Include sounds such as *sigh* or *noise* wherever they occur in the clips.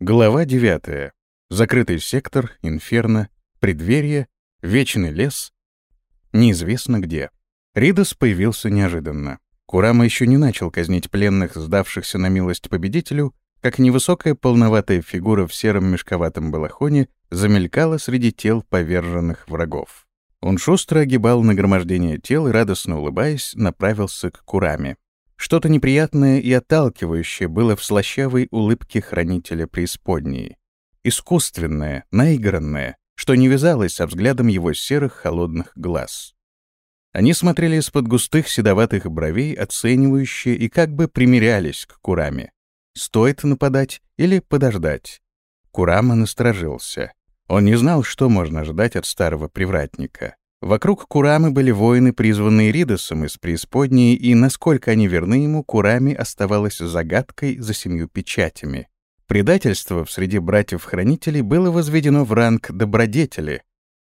Глава 9. Закрытый сектор, инферно, преддверие, вечный лес. Неизвестно где. Ридос появился неожиданно. Курама еще не начал казнить пленных, сдавшихся на милость победителю, как невысокая полноватая фигура в сером мешковатом балахоне замелькала среди тел поверженных врагов. Он шустро огибал нагромождение тел и, радостно улыбаясь, направился к Кураме. Что-то неприятное и отталкивающее было в слащавой улыбке хранителя преисподней. Искусственное, наигранное, что не вязалось со взглядом его серых холодных глаз. Они смотрели из-под густых седоватых бровей, оценивающие и как бы примирялись к Кураме. Стоит нападать или подождать? Курама насторожился. Он не знал, что можно ожидать от старого привратника. Вокруг Курамы были воины, призванные Ридосом из преисподней, и насколько они верны ему, Курами оставалось загадкой за семью печатями. Предательство в среди братьев-хранителей было возведено в ранг добродетели,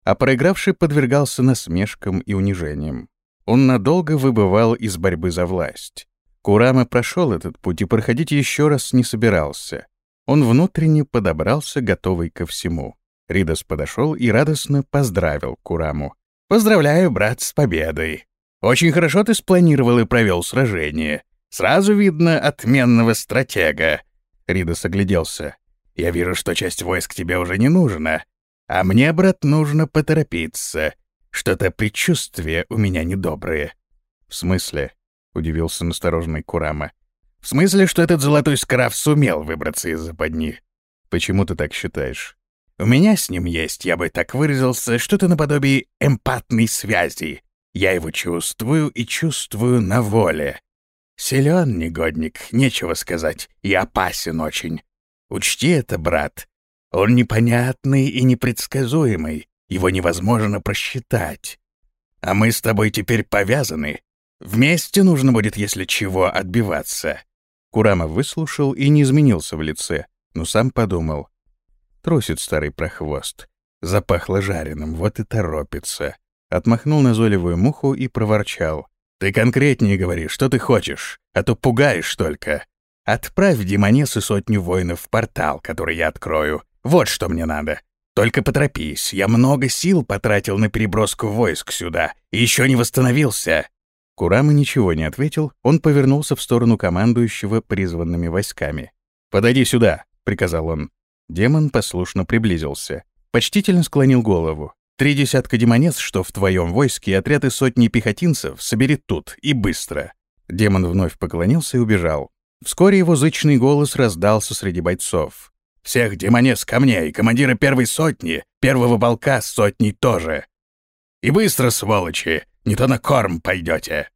а проигравший подвергался насмешкам и унижениям. Он надолго выбывал из борьбы за власть. Курама прошел этот путь и проходить еще раз не собирался. Он внутренне подобрался, готовый ко всему. Ридос подошел и радостно поздравил Кураму. «Поздравляю, брат, с победой. Очень хорошо ты спланировал и провел сражение. Сразу видно отменного стратега». Ридос огляделся. «Я вижу, что часть войск тебе уже не нужна. А мне, брат, нужно поторопиться. Что-то предчувствие у меня недоброе». «В смысле?» — удивился настороженный Курама. «В смысле, что этот золотой скараф сумел выбраться из западни?» «Почему ты так считаешь?» У меня с ним есть, я бы так выразился, что-то наподобие эмпатной связи. Я его чувствую и чувствую на воле. Силен негодник, нечего сказать, и опасен очень. Учти это, брат. Он непонятный и непредсказуемый, его невозможно просчитать. А мы с тобой теперь повязаны. Вместе нужно будет, если чего, отбиваться». Курама выслушал и не изменился в лице, но сам подумал — Трусит старый прохвост. Запахло жареным, вот и торопится. Отмахнул назойливую муху и проворчал. «Ты конкретнее говори, что ты хочешь, а то пугаешь только. Отправь демонессы сотню воинов в портал, который я открою. Вот что мне надо. Только поторопись, я много сил потратил на переброску войск сюда и еще не восстановился». Курама ничего не ответил, он повернулся в сторону командующего призванными войсками. «Подойди сюда», — приказал он. Демон послушно приблизился. Почтительно склонил голову. «Три десятка демонец, что в твоем войске, и отряд из сотни пехотинцев, собери тут, и быстро». Демон вновь поклонился и убежал. Вскоре его зычный голос раздался среди бойцов. «Всех демонец ко мне, и командира первой сотни, первого полка с сотней тоже. И быстро, сволочи, не то на корм пойдете».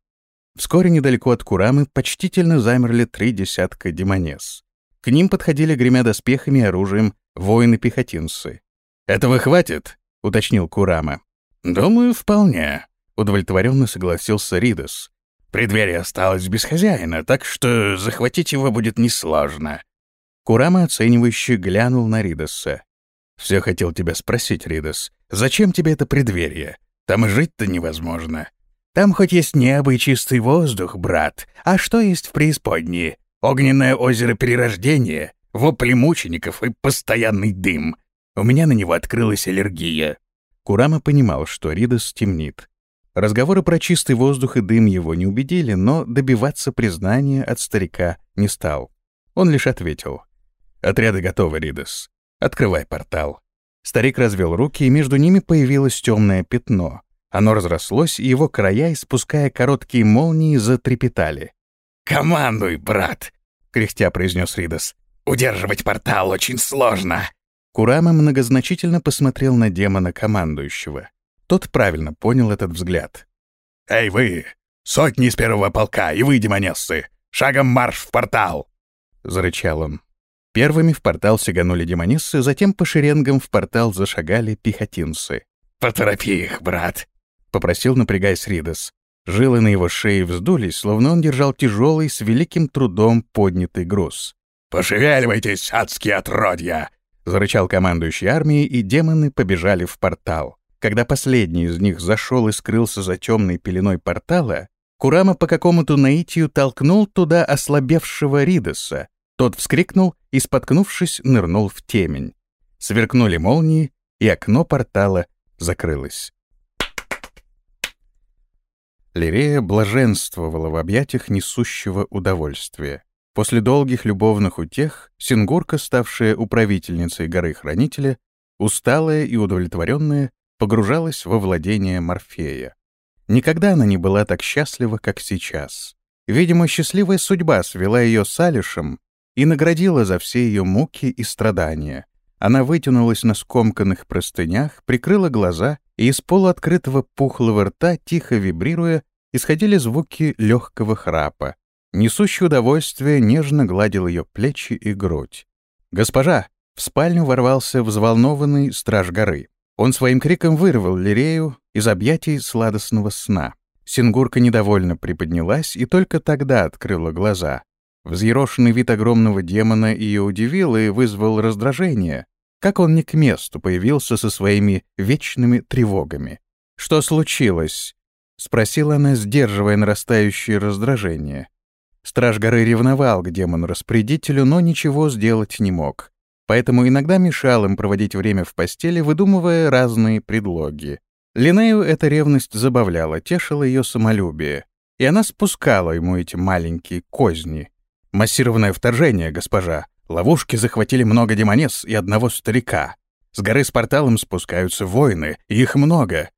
Вскоре недалеко от Курамы почтительно замерли три десятка демонес. К ним подходили, гремя доспехами и оружием, воины-пехотинцы. «Этого хватит?» — уточнил Курама. «Думаю, вполне», — удовлетворенно согласился Ридос. «Преддверие осталось без хозяина, так что захватить его будет несложно». Курама оценивающе глянул на Ридоса. «Все хотел тебя спросить, Ридос, зачем тебе это преддверие? Там жить-то невозможно. Там хоть есть небо и чистый воздух, брат, а что есть в преисподней? Огненное озеро Перерождения, вопли мучеников и постоянный дым. У меня на него открылась аллергия. Курама понимал, что Ридос темнит. Разговоры про чистый воздух и дым его не убедили, но добиваться признания от старика не стал. Он лишь ответил. «Отряды готовы, Ридос. Открывай портал». Старик развел руки, и между ними появилось темное пятно. Оно разрослось, и его края, испуская короткие молнии, затрепетали. «Командуй, брат!» — кряхтя произнес Ридос. «Удерживать портал очень сложно!» Курама многозначительно посмотрел на демона командующего. Тот правильно понял этот взгляд. «Эй вы! Сотни из первого полка, и вы, демонессы! Шагом марш в портал!» — зарычал он. Первыми в портал сиганули демонессы, затем по шеренгам в портал зашагали пехотинцы. «Поторопи их, брат!» — попросил, напрягаясь Ридос. Жилы на его шее вздулись, словно он держал тяжелый, с великим трудом поднятый груз. «Пошевеливайтесь, адские отродья!» — зарычал командующий армией, и демоны побежали в портал. Когда последний из них зашел и скрылся за темной пеленой портала, Курама по какому-то наитию толкнул туда ослабевшего Ридоса. Тот вскрикнул и, споткнувшись, нырнул в темень. Сверкнули молнии, и окно портала закрылось. Лирея блаженствовала в объятиях несущего удовольствия. После долгих любовных утех Сингурка, ставшая управительницей горы Хранителя, усталая и удовлетворенная, погружалась во владение Морфея. Никогда она не была так счастлива, как сейчас. Видимо, счастливая судьба свела ее с Алишем и наградила за все ее муки и страдания. Она вытянулась на скомканных простынях, прикрыла глаза, и из полуоткрытого пухлого рта, тихо вибрируя, исходили звуки легкого храпа. Несущий удовольствие нежно гладил ее плечи и грудь. «Госпожа!» — в спальню ворвался взволнованный страж горы. Он своим криком вырвал Лирею из объятий сладостного сна. Сингурка недовольно приподнялась и только тогда открыла глаза. Взъерошенный вид огромного демона ее удивил и вызвал раздражение. Как он не к месту появился со своими вечными тревогами. «Что случилось?» — спросила она, сдерживая нарастающее раздражение. Страж горы ревновал к демону-распорядителю, но ничего сделать не мог поэтому иногда мешал им проводить время в постели, выдумывая разные предлоги. Линею эта ревность забавляла, тешила ее самолюбие, и она спускала ему эти маленькие козни. «Массированное вторжение, госпожа. Ловушки захватили много демонес и одного старика. С горы с порталом спускаются воины, их много».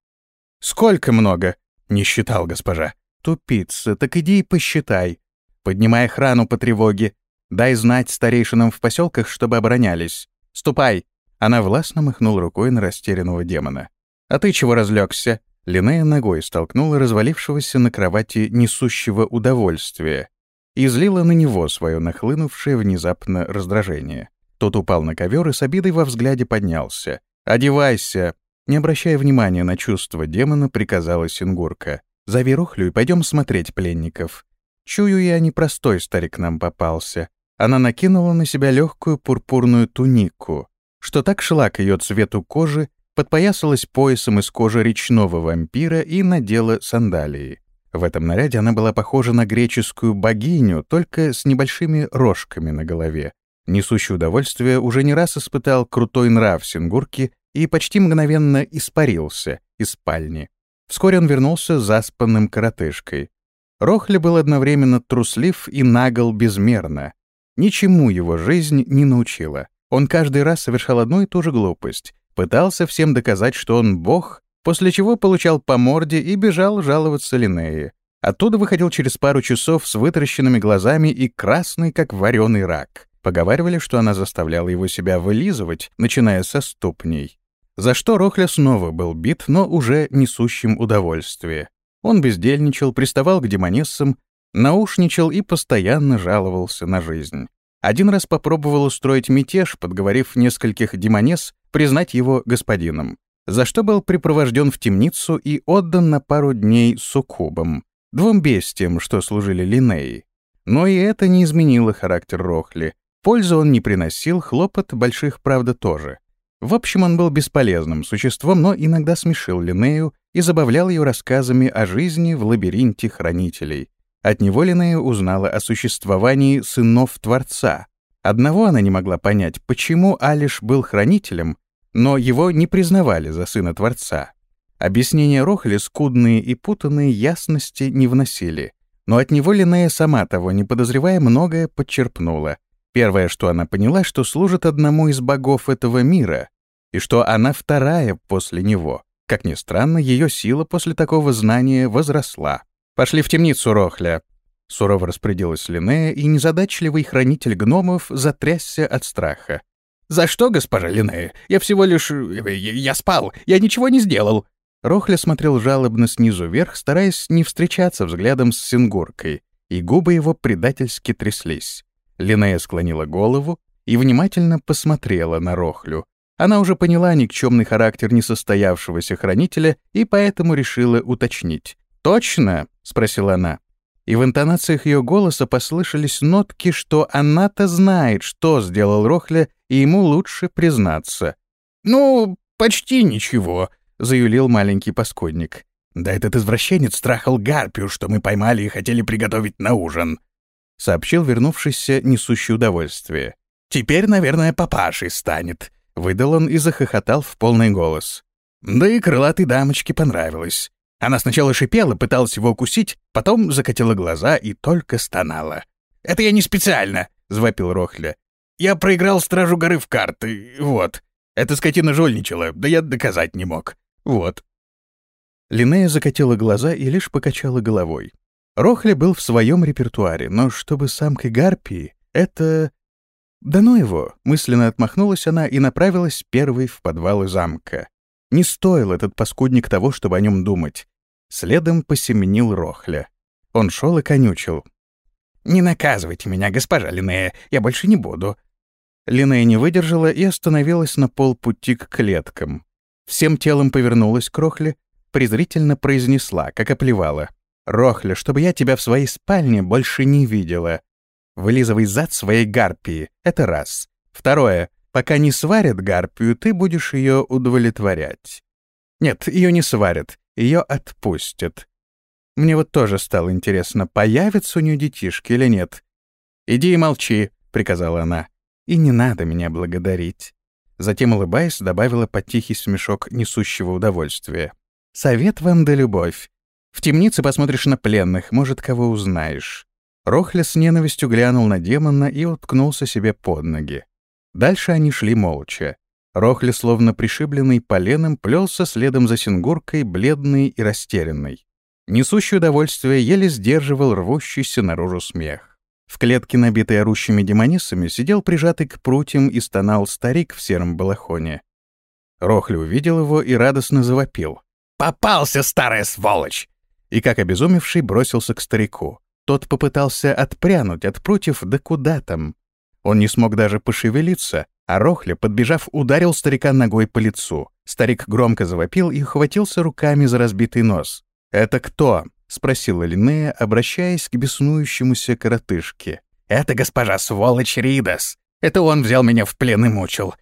«Сколько много?» «Не считал, госпожа». «Тупица, так иди и посчитай. Поднимай охрану по тревоге, Дай знать старейшинам в поселках, чтобы оборонялись. Ступай!» Она властно махнула рукой на растерянного демона. «А ты чего разлегся?» Линея ногой столкнула развалившегося на кровати несущего удовольствия и злила на него свое нахлынувшее внезапно раздражение. Тот упал на ковер и с обидой во взгляде поднялся. «Одевайся!» Не обращая внимания на чувства демона, приказала Сингурка. «Зови Рухлю и пойдем смотреть пленников. Чую я, непростой старик нам попался. Она накинула на себя легкую пурпурную тунику, что так шла к ее цвету кожи, подпоясалась поясом из кожи речного вампира и надела сандалии. В этом наряде она была похожа на греческую богиню, только с небольшими рожками на голове. Несущий удовольствие уже не раз испытал крутой нрав Сингурки и почти мгновенно испарился из спальни. Вскоре он вернулся заспанным коротышкой. Рохли был одновременно труслив и нагл безмерно. Ничему его жизнь не научила. Он каждый раз совершал одну и ту же глупость. Пытался всем доказать, что он бог, после чего получал по морде и бежал жаловаться Линнее. Оттуда выходил через пару часов с вытаращенными глазами и красный, как вареный рак. Поговаривали, что она заставляла его себя вылизывать, начиная со ступней. За что Рохля снова был бит, но уже несущим удовольствие. Он бездельничал, приставал к демонессам, Наушничал и постоянно жаловался на жизнь. Один раз попробовал устроить мятеж, подговорив нескольких демонес признать его господином, за что был припровожден в темницу и отдан на пару дней суккубам, двум бестиям, что служили Линеи. Но и это не изменило характер Рохли. Пользу он не приносил, хлопот больших, правда, тоже. В общем, он был бесполезным существом, но иногда смешил Линею и забавлял ее рассказами о жизни в лабиринте хранителей. От него Линея узнала о существовании сынов Творца. Одного она не могла понять, почему Алиш был хранителем, но его не признавали за сына Творца. Объяснения Рохли, скудные и путанные, ясности не вносили. Но от него Линея, сама того не подозревая, многое подчерпнула. Первое, что она поняла, что служит одному из богов этого мира, и что она вторая после него. Как ни странно, ее сила после такого знания возросла. «Пошли в темницу, Рохля!» Сурово распорядилась Линнея, и незадачливый хранитель гномов затрясся от страха. «За что, госпожа Линнея? Я всего лишь... Я спал! Я ничего не сделал!» Рохля смотрел жалобно снизу вверх, стараясь не встречаться взглядом с Сингуркой, и губы его предательски тряслись. Линнея склонила голову и внимательно посмотрела на Рохлю. Она уже поняла никчемный характер несостоявшегося хранителя и поэтому решила уточнить. «Точно?» — спросила она. И в интонациях ее голоса послышались нотки, что она-то знает, что сделал Рохля, и ему лучше признаться. «Ну, почти ничего», — заюлил маленький паскудник. «Да этот извращенец страхал гарпию, что мы поймали и хотели приготовить на ужин». — сообщил вернувшийся несущий удовольствие. «Теперь, наверное, папашей станет», — выдал он и захохотал в полный голос. Да и крылатой дамочке понравилось. Она сначала шипела, пыталась его укусить, потом закатила глаза и только стонала. «Это я не специально», — звопил Рохля. «Я проиграл Стражу горы в карты, вот. Эта скотина жульничала, да я доказать не мог. Вот». Линнея закатила глаза и лишь покачала головой. Рохля был в своем репертуаре, но чтобы самкой гарпии, это... Да ну его, мысленно отмахнулась она и направилась первой в подвалы замка. Не стоил этот паскудник того, чтобы о нем думать. Следом посеменил Рохля. Он шел и конючил. «Не наказывайте меня, госпожа Линнея, я больше не буду». Линнея не выдержала и остановилась на полпути к клеткам. Всем телом повернулась к Рохле, презрительно произнесла, как оплевала. «Рохля, чтобы я тебя в своей спальне больше не видела. Вылизывай зад своей гарпии, это раз. Второе, пока не сварят гарпию, ты будешь ее удовлетворять. Нет, ее не сварят, ее отпустят. Мне вот тоже стало интересно, появятся у нее детишки или нет. «Иди и молчи», — приказала она. «И не надо меня благодарить». Затем, улыбаясь, добавила под тихий смешок несущего удовольствия. «Совет вам да любовь. В темнице посмотришь на пленных, может, кого узнаешь». Рохля с ненавистью глянул на демона и уткнулся себе под ноги. Дальше они шли молча. Рохли, словно пришибленный поленом, плелся следом за Сингуркой, бледный и растерянный. Несущий удовольствие еле сдерживал рвущийся наружу смех. В клетке, набитой орущими демонисами, сидел прижатый к прутьям и стонал старик в сером балахоне. Рохли увидел его и радостно завопил. «Попался, старая сволочь!» И, как обезумевший, бросился к старику. Тот попытался отпрянуть от прутьев, да куда там. Он не смог даже пошевелиться, а Рохля, подбежав, ударил старика ногой по лицу. Старик громко завопил и ухватился руками за разбитый нос. «Это кто?» — спросила Линнея, обращаясь к беснующемуся коротышке. «Это госпожа сволочь Ридас. Это он взял меня в плен и мучил.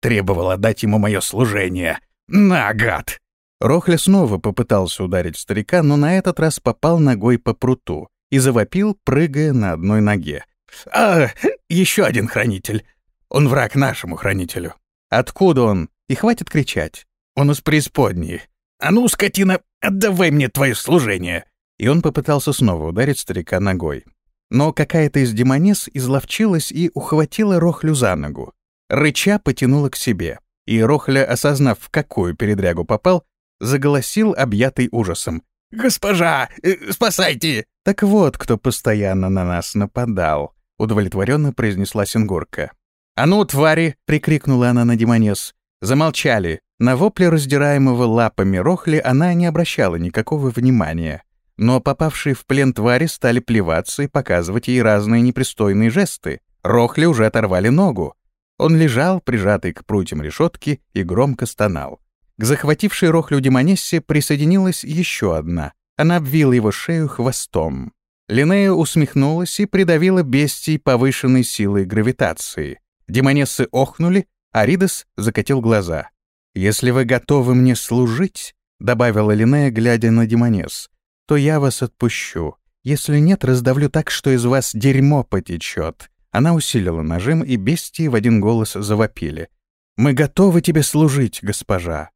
Требовал отдать ему мое служение. На, гад!» Рохля снова попытался ударить старика, но на этот раз попал ногой по пруту и завопил, прыгая на одной ноге. «А, еще один хранитель. Он враг нашему хранителю. Откуда он? И хватит кричать. Он из преисподней. А ну, скотина, отдавай мне твое служение!» И он попытался снова ударить старика ногой. Но какая-то из демонес изловчилась и ухватила Рохлю за ногу. Рыча потянула к себе. И Рохля, осознав, в какую передрягу попал, заголосил, объятый ужасом. «Госпожа, э, спасайте!» Так вот, кто постоянно на нас нападал. — удовлетворенно произнесла Сингурка. «А ну, твари!» — прикрикнула она на демонес. Замолчали. На вопли раздираемого лапами Рохли она не обращала никакого внимания. Но попавшие в плен твари стали плеваться и показывать ей разные непристойные жесты. Рохли уже оторвали ногу. Он лежал, прижатый к прутьям решетки, и громко стонал. К захватившей Рохлю демонессе присоединилась еще одна. Она обвила его шею хвостом. Линнея усмехнулась и придавила бестий повышенной силой гравитации. Демонессы охнули, а Ридос закатил глаза. «Если вы готовы мне служить», — добавила Линнея, глядя на демонесс, — «то я вас отпущу. Если нет, раздавлю так, что из вас дерьмо потечет». Она усилила нажим, и бестии в один голос завопили. «Мы готовы тебе служить, госпожа».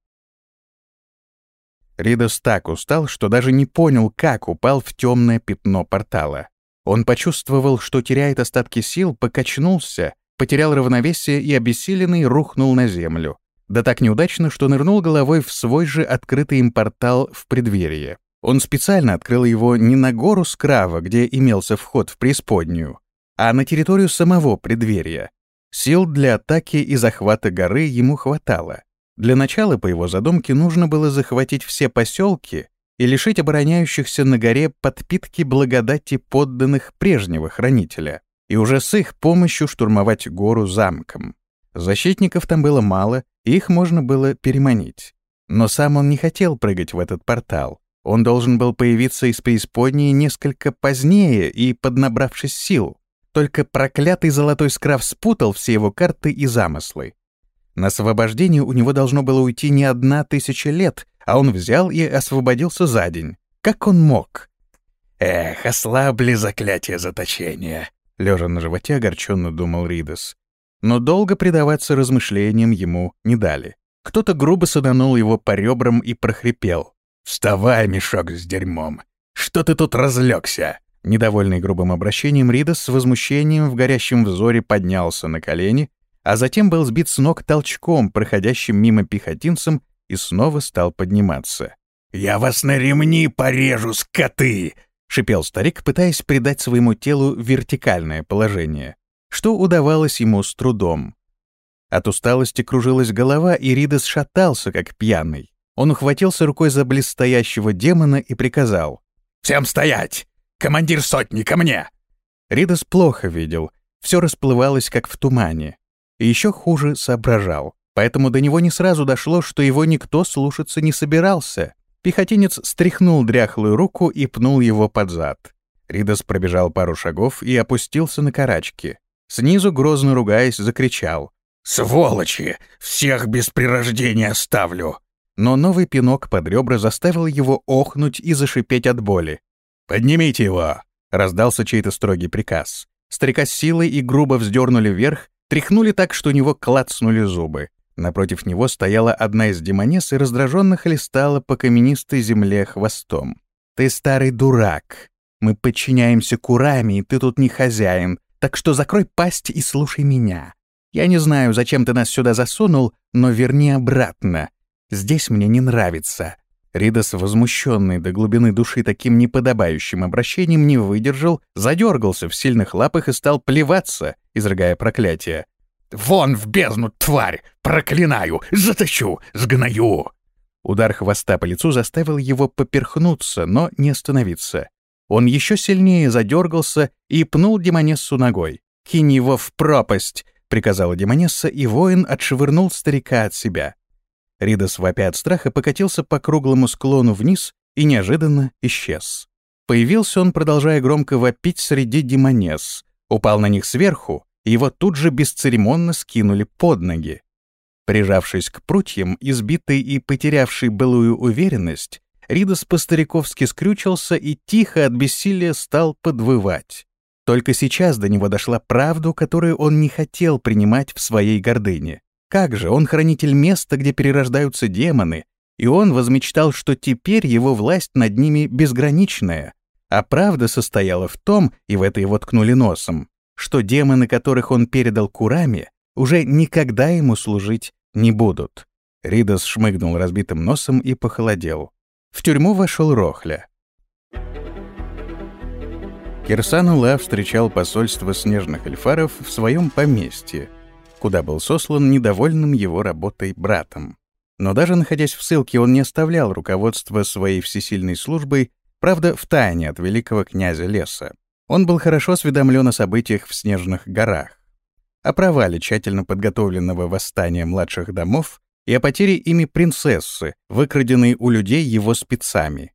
Ридос так устал, что даже не понял, как упал в темное пятно портала. Он почувствовал, что теряет остатки сил, покачнулся, потерял равновесие и обессиленный рухнул на землю. Да так неудачно, что нырнул головой в свой же открытый им портал в преддверие. Он специально открыл его не на гору Скрава, где имелся вход в преисподнюю, а на территорию самого преддверия. Сил для атаки и захвата горы ему хватало. Для начала, по его задумке, нужно было захватить все поселки и лишить обороняющихся на горе подпитки благодати подданных прежнего хранителя, и уже с их помощью штурмовать гору замком. Защитников там было мало, и их можно было переманить. Но сам он не хотел прыгать в этот портал. Он должен был появиться из преисподней несколько позднее и поднабравшись сил. Только проклятый золотой скрав спутал все его карты и замыслы. На освобождение у него должно было уйти не одна тысяча лет, а он взял и освободился за день. Как он мог? Эх, ослабли заклятие заточения. Лежа на животе, огорченно думал Ридос. Но долго предаваться размышлениям ему не дали. Кто-то грубо саданул его по ребрам и прохрипел. «Вставай, мешок с дерьмом! Что ты тут разлегся?» Недовольный грубым обращением, Ридос с возмущением в горящем взоре поднялся на колени, а затем был сбит с ног толчком, проходящим мимо пехотинцем, и снова стал подниматься. «Я вас на ремни порежу, скоты!» — шипел старик, пытаясь придать своему телу вертикальное положение, что удавалось ему с трудом. От усталости кружилась голова, и Ридос шатался, как пьяный. Он ухватился рукой за близстоящего демона и приказал. «Всем стоять! Командир сотни, ко мне!» Ридос плохо видел, все расплывалось, как в тумане. И еще хуже соображал. Поэтому до него не сразу дошло, что его никто слушаться не собирался. Пехотинец стряхнул дряхлую руку и пнул его под зад. Ридос пробежал пару шагов и опустился на карачки. Снизу, грозно ругаясь, закричал. «Сволочи! Всех без прирождения оставлю!» Но новый пинок под ребра заставил его охнуть и зашипеть от боли. «Поднимите его!» — раздался чей-то строгий приказ. Старика с силой и грубо вздернули вверх, тряхнули так, что у него клацнули зубы. Напротив него стояла одна из демонес и раздраженно хлестала по каменистой земле хвостом. «Ты старый дурак. Мы подчиняемся курами, и ты тут не хозяин, так что закрой пасть и слушай меня. Я не знаю, зачем ты нас сюда засунул, но верни обратно. Здесь мне не нравится». Ридос, возмущенный до глубины души таким неподобающим обращением, не выдержал, задергался в сильных лапах и стал плеваться, изрыгая проклятие. «Вон в бездну, тварь! Проклинаю! Затащу! Сгною!» Удар хвоста по лицу заставил его поперхнуться, но не остановиться. Он еще сильнее задергался и пнул Демонессу ногой. «Кинь его в пропасть!» — приказала Демонесса, и воин отшвырнул старика от себя. Ридос, вопя от страха, покатился по круглому склону вниз и неожиданно исчез. Появился он, продолжая громко вопить среди демонесс, упал на них сверху, его тут же бесцеремонно скинули под ноги. Прижавшись к прутьям, избитый и потерявший былую уверенность, Ридос по-стариковски скрючился и тихо от бессилия стал подвывать. Только сейчас до него дошла правда, которую он не хотел принимать в своей гордыне. Как же, он хранитель места, где перерождаются демоны, и он возмечтал, что теперь его власть над ними безграничная. А правда состояла в том, и в это его ткнули носом, что демоны, которых он передал Кураме, уже никогда ему служить не будут. Ридос шмыгнул разбитым носом и похолодел. В тюрьму вошел Рохля. Кирсан Ула встречал посольство снежных эльфаров в своем поместье, куда был сослан недовольным его работой братом. Но даже находясь в ссылке, он не оставлял руководства своей всесильной службой, правда, в тайне от великого князя леса. Он был хорошо осведомлен о событиях в Снежных горах, о провале тщательно подготовленного восстания младших домов и о потере ими принцессы, выкраденной у людей его спецами.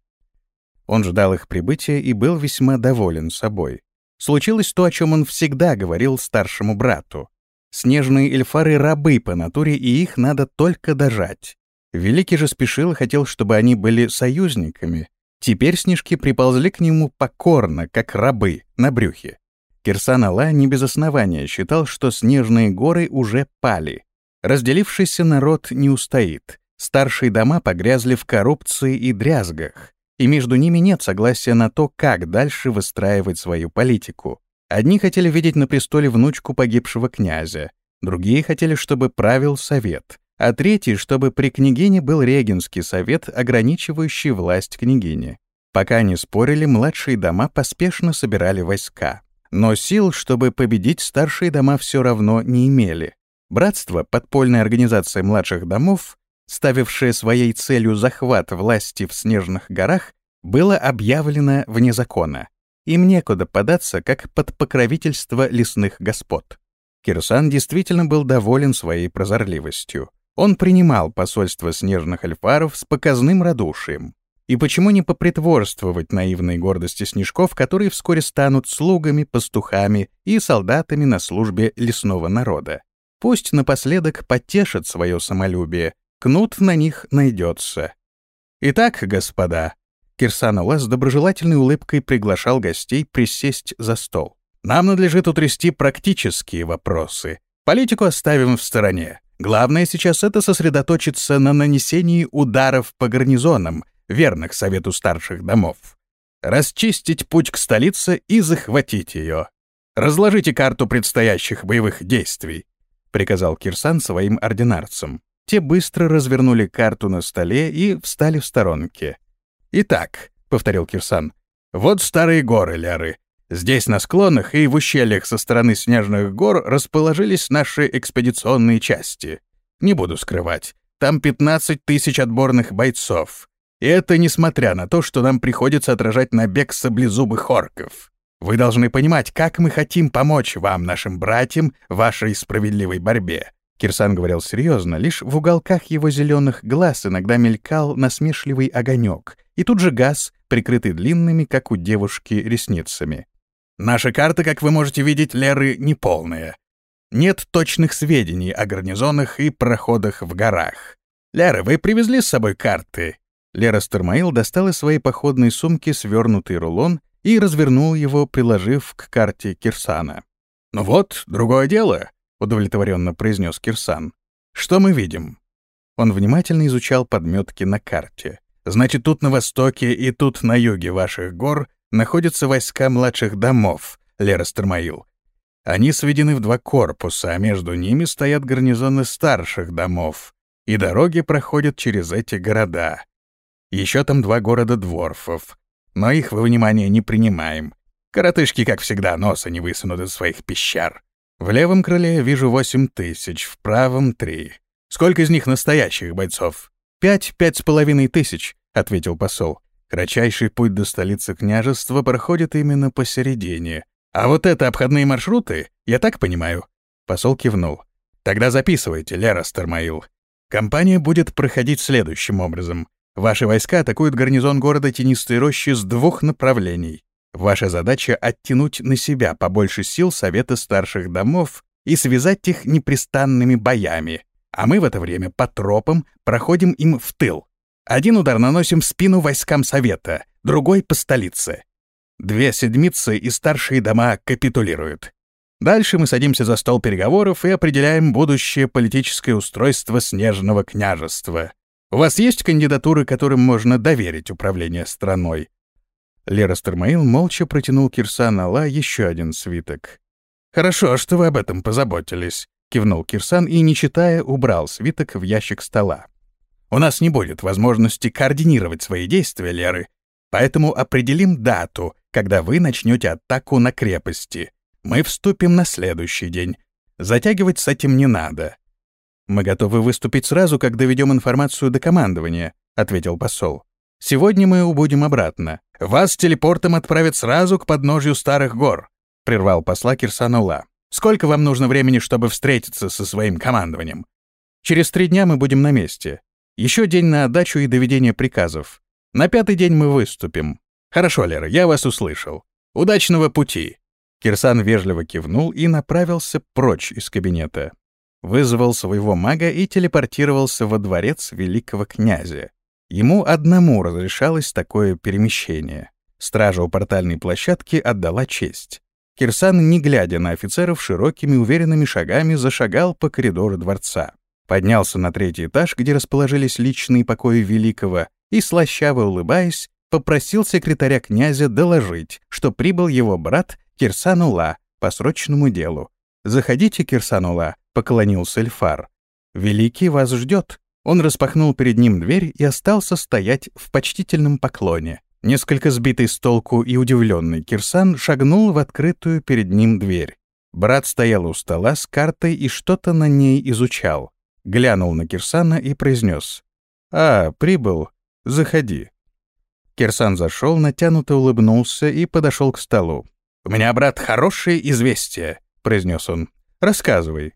Он ждал их прибытия и был весьма доволен собой. Случилось то, о чем он всегда говорил старшему брату. Снежные эльфары — рабы по натуре, и их надо только дожать. Великий же спешил и хотел, чтобы они были союзниками, Теперь снежки приползли к нему покорно, как рабы, на брюхе. Кирсан Алла не без основания считал, что снежные горы уже пали. Разделившийся народ не устоит. Старшие дома погрязли в коррупции и дрязгах, и между ними нет согласия на то, как дальше выстраивать свою политику. Одни хотели видеть на престоле внучку погибшего князя, другие хотели, чтобы правил совет, а третий, чтобы при княгине был регенский совет, ограничивающий власть княгини. Пока они спорили, младшие дома поспешно собирали войска. Но сил, чтобы победить, старшие дома все равно не имели. Братство, подпольная организация младших домов, ставившее своей целью захват власти в Снежных горах, было объявлено вне закона. Им некуда податься, как под покровительство лесных господ. Кирсан действительно был доволен своей прозорливостью. Он принимал посольство снежных эльфаров с показным радушием. И почему не попритворствовать наивной гордости снежков, которые вскоре станут слугами, пастухами и солдатами на службе лесного народа? Пусть напоследок потешат свое самолюбие, кнут на них найдется. Итак, господа, Кирсан Ула с доброжелательной улыбкой приглашал гостей присесть за стол. «Нам надлежит утрясти практические вопросы. Политику оставим в стороне. Главное сейчас это сосредоточиться на нанесении ударов по гарнизонам, верных совету старших домов. Расчистить путь к столице и захватить ее. Разложите карту предстоящих боевых действий», — приказал Кирсан своим ординарцам. Те быстро развернули карту на столе и встали в сторонке. «Итак», — повторил Кирсан, — «вот старые горы Ляры. Здесь на склонах и в ущельях со стороны снежных гор расположились наши экспедиционные части. Не буду скрывать, там 15 тысяч отборных бойцов. И это несмотря на то, что нам приходится отражать набег саблезубых орков. Вы должны понимать, как мы хотим помочь вам, нашим братьям, в вашей справедливой борьбе. Кирсан говорил серьезно, лишь в уголках его зеленых глаз иногда мелькал насмешливый огонек, и тут же газ, прикрытый длинными, как у девушки, ресницами. «Наша карта, как вы можете видеть, Леры, неполная. Нет точных сведений о гарнизонах и проходах в горах. Лера, вы привезли с собой карты?» Лера Стермаил достал из своей походной сумки свернутый рулон и развернул его, приложив к карте Кирсана. «Ну вот, другое дело. — удовлетворенно произнес Кирсан. «Что мы видим?» Он внимательно изучал подметки на карте. «Значит, тут на востоке и тут на юге ваших гор находятся войска младших домов, Лера Стармаил. Они сведены в два корпуса, а между ними стоят гарнизоны старших домов, и дороги проходят через эти города. Еще там два города дворфов, но их во внимание не принимаем. Коротышки, как всегда, носа не высунут из своих пещер. В левом крыле вижу восемь тысяч, в правом — три. Сколько из них настоящих бойцов? Пять, пять с половиной тысяч, — ответил посол. Кратчайший путь до столицы княжества проходит именно посередине. А вот это обходные маршруты, я так понимаю? Посол кивнул. Тогда записывайте, Лера Стармаил. Компания будет проходить следующим образом. Ваши войска атакуют гарнизон города Тенистой рощи с двух направлений. Ваша задача — оттянуть на себя побольше сил Совета старших домов и связать их непрестанными боями, а мы в это время по тропам проходим им в тыл. Один удар наносим в спину войскам Совета, другой — по столице. Две седмицы и старшие дома капитулируют. Дальше мы садимся за стол переговоров и определяем будущее политическое устройство Снежного княжества. У вас есть кандидатуры, которым можно доверить управление страной? Лера Стармаил молча протянул Кирсан Алла еще один свиток. «Хорошо, что вы об этом позаботились», — кивнул Кирсан и, не читая, убрал свиток в ящик стола. «У нас не будет возможности координировать свои действия, Леры, поэтому определим дату, когда вы начнете атаку на крепости. Мы вступим на следующий день. Затягивать с этим не надо». «Мы готовы выступить сразу, как доведем информацию до командования», — ответил посол. «Сегодня мы убудем обратно. «Вас телепортом отправят сразу к подножью старых гор», — прервал посла Кирсанула. «Сколько вам нужно времени, чтобы встретиться со своим командованием?» «Через три дня мы будем на месте. Еще день на отдачу и доведение приказов. На пятый день мы выступим. Хорошо, Лера, я вас услышал. Удачного пути!» Кирсан вежливо кивнул и направился прочь из кабинета. Вызвал своего мага и телепортировался во дворец великого князя. Ему одному разрешалось такое перемещение. Стража у портальной площадки отдала честь. Кирсан, не глядя на офицеров, широкими уверенными шагами зашагал по коридору дворца. Поднялся на третий этаж, где расположились личные покои Великого, и, слащаво улыбаясь, попросил секретаря князя доложить, что прибыл его брат Кирсанула по срочному делу. «Заходите, Кирсанула», — поклонился Эльфар. «Великий вас ждет», он распахнул перед ним дверь и остался стоять в почтительном поклоне. Несколько сбитый с толку и удивленный Кирсан шагнул в открытую перед ним дверь. Брат стоял у стола с картой и что-то на ней изучал. Глянул на Кирсана и произнес. «А, прибыл. Заходи». Кирсан зашел, натянуто улыбнулся и подошел к столу. «У меня, брат, хорошее известие», — произнес он. «Рассказывай.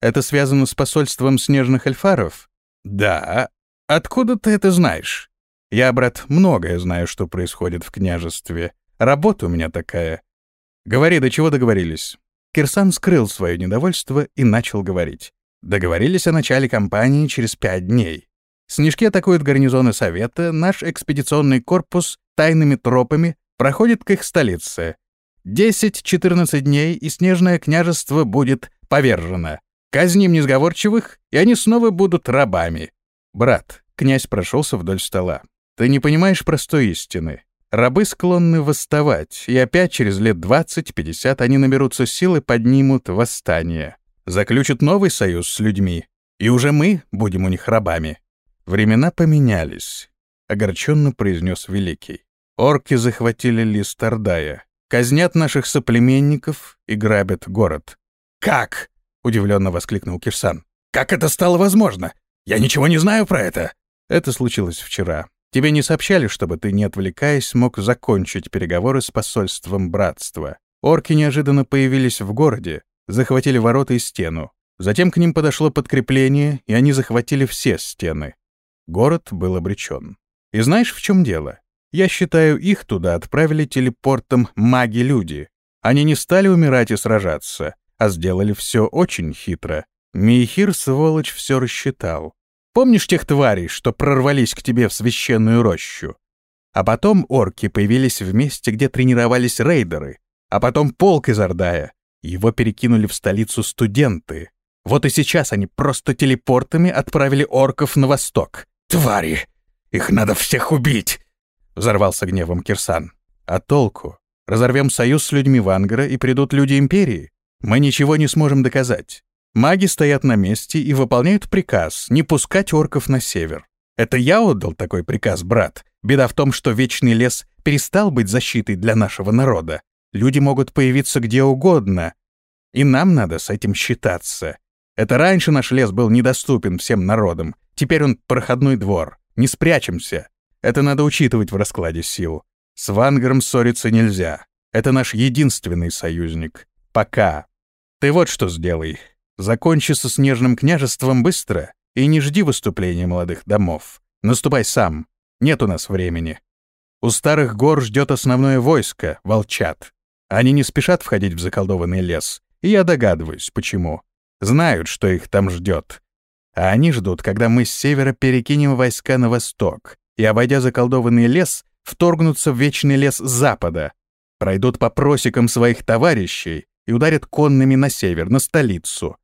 Это связано с посольством снежных эльфаров?» «Да? Откуда ты это знаешь?» «Я, брат, многое знаю, что происходит в княжестве. Работа у меня такая». «Говори, до чего договорились?» Кирсан скрыл свое недовольство и начал говорить. Договорились о начале кампании через пять дней. Снежки атакуют гарнизоны Совета, наш экспедиционный корпус тайными тропами проходит к их столице. 10-14 дней, и Снежное княжество будет повержено. Казним несговорчивых, и они снова будут рабами. Брат, князь прошелся вдоль стола. Ты не понимаешь простой истины. Рабы склонны восставать, и опять через лет 20-50 они наберутся сил и поднимут восстание. Заключат новый союз с людьми, и уже мы будем у них рабами. Времена поменялись, — огорченно произнес Великий. Орки захватили лист Ордая, казнят наших соплеменников и грабят город. «Как?» — удивленно воскликнул Кирсан. «Как это стало возможно? Я ничего не знаю про это». Это случилось вчера. Тебе не сообщали, чтобы ты, не отвлекаясь, мог закончить переговоры с посольством братства. Орки неожиданно появились в городе, захватили ворота и стену. Затем к ним подошло подкрепление, и они захватили все стены. Город был обречен. И знаешь, в чем дело? Я считаю, их туда отправили телепортом маги-люди. Они не стали умирать и сражаться, а сделали все очень хитро. Мейхир, сволочь, все рассчитал. Помнишь тех тварей, что прорвались к тебе в священную рощу? А потом орки появились в месте, где тренировались рейдеры. А потом полк из Ордая. Его перекинули в столицу студенты. Вот и сейчас они просто телепортами отправили орков на восток. «Твари! Их надо всех убить!» — взорвался гневом Кирсан. «А толку? Разорвем союз с людьми Вангара, и придут люди Империи. Мы ничего не сможем доказать. Маги стоят на месте и выполняют приказ не пускать орков на север. Это я отдал такой приказ, брат. Беда в том, что Вечный лес перестал быть защитой для нашего народа. Люди могут появиться где угодно, и нам надо с этим считаться. Это раньше наш лес был недоступен всем народам, теперь он проходной двор. Не спрячемся. Это надо учитывать в раскладе сил. С Вангаром ссориться нельзя. Это наш единственный союзник. Пока. Ты вот что сделай. Закончи со Снежным княжеством быстро и не жди выступления молодых домов. Наступай сам. Нет у нас времени. У старых гор ждет основное войско, волчат. Они не спешат входить в заколдованный лес, и я догадываюсь, почему знают, что их там ждет. А они ждут, когда мы с севера перекинем войска на восток и, обойдя заколдованный лес, вторгнутся в вечный лес запада, пройдут по просекам своих товарищей и ударят конными на север, на столицу.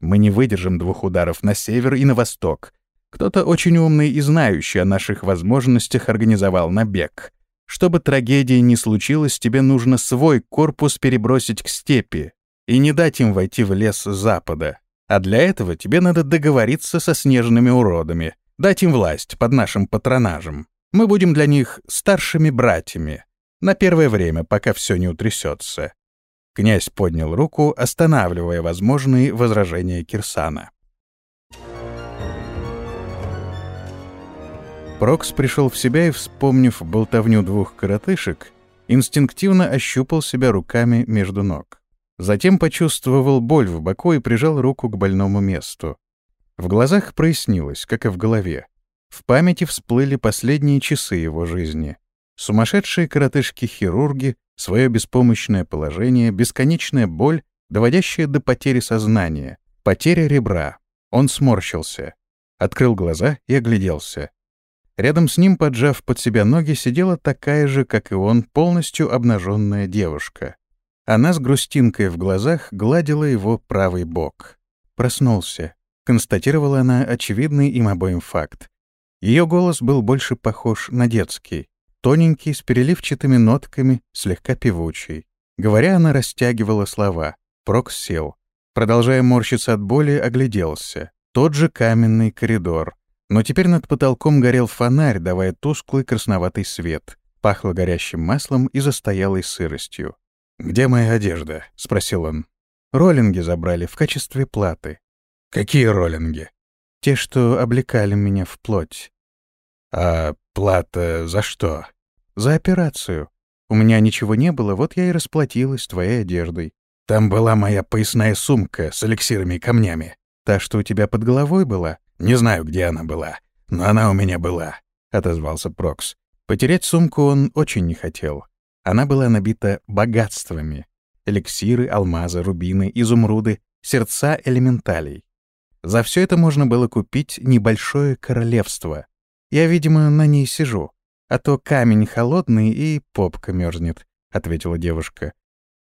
Мы не выдержим двух ударов на север и на восток. Кто-то очень умный и знающий о наших возможностях организовал набег. Чтобы трагедия не случилась, тебе нужно свой корпус перебросить к степи, и не дать им войти в лес запада. А для этого тебе надо договориться со снежными уродами, дать им власть под нашим патронажем. Мы будем для них старшими братьями. На первое время, пока все не утрясется. Князь поднял руку, останавливая возможные возражения Кирсана. Прокс пришел в себя и, вспомнив болтовню двух коротышек, инстинктивно ощупал себя руками между ног. Затем почувствовал боль в боку и прижал руку к больному месту. В глазах прояснилось, как и в голове. В памяти всплыли последние часы его жизни. Сумасшедшие коротышки-хирурги, свое беспомощное положение, бесконечная боль, доводящая до потери сознания, потеря ребра. Он сморщился, открыл глаза и огляделся. Рядом с ним, поджав под себя ноги, сидела такая же, как и он, полностью обнаженная девушка. Она с грустинкой в глазах гладила его правый бок. «Проснулся», — констатировала она очевидный им обоим факт. Ее голос был больше похож на детский, тоненький, с переливчатыми нотками, слегка певучий. Говоря, она растягивала слова. Прокс сел. Продолжая морщиться от боли, огляделся. Тот же каменный коридор. Но теперь над потолком горел фонарь, давая тусклый красноватый свет. Пахло горящим маслом и застоялой сыростью. «Где моя одежда?» — спросил он. «Роллинги забрали в качестве платы». «Какие роллинги?» «Те, что облекали меня в плоть». «А плата за что?» «За операцию. У меня ничего не было, вот я и расплатилась твоей одеждой». «Там была моя поясная сумка с эликсирами и камнями». «Та, что у тебя под головой была?» «Не знаю, где она была, но она у меня была», — отозвался Прокс. Потерять сумку он очень не хотел. Она была набита богатствами. Эликсиры, алмазы, рубины, изумруды, сердца элементалей. За все это можно было купить небольшое королевство. Я, видимо, на ней сижу. А то камень холодный и попка мерзнет», — ответила девушка.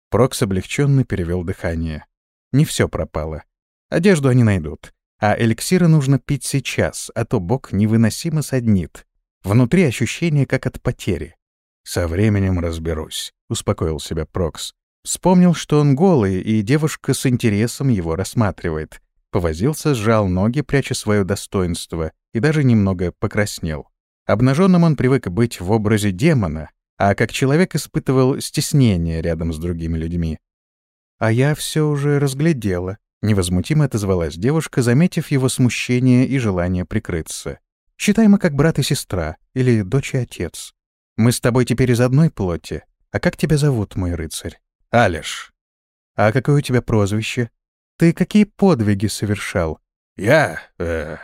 Прокс облегченно перевел дыхание. Не все пропало. Одежду они найдут. А эликсиры нужно пить сейчас, а то бок невыносимо соднит. Внутри ощущение как от потери. «Со временем разберусь», — успокоил себя Прокс. Вспомнил, что он голый, и девушка с интересом его рассматривает. Повозился, сжал ноги, пряча свое достоинство, и даже немного покраснел. Обнаженным он привык быть в образе демона, а как человек испытывал стеснение рядом с другими людьми. «А я все уже разглядела», — невозмутимо отозвалась девушка, заметив его смущение и желание прикрыться. «Считай мы как брат и сестра, или дочь и отец. Мы с тобой теперь из одной плоти. А как тебя зовут, мой рыцарь?» «Алиш». «А какое у тебя прозвище? Ты какие подвиги совершал?» «Я... э...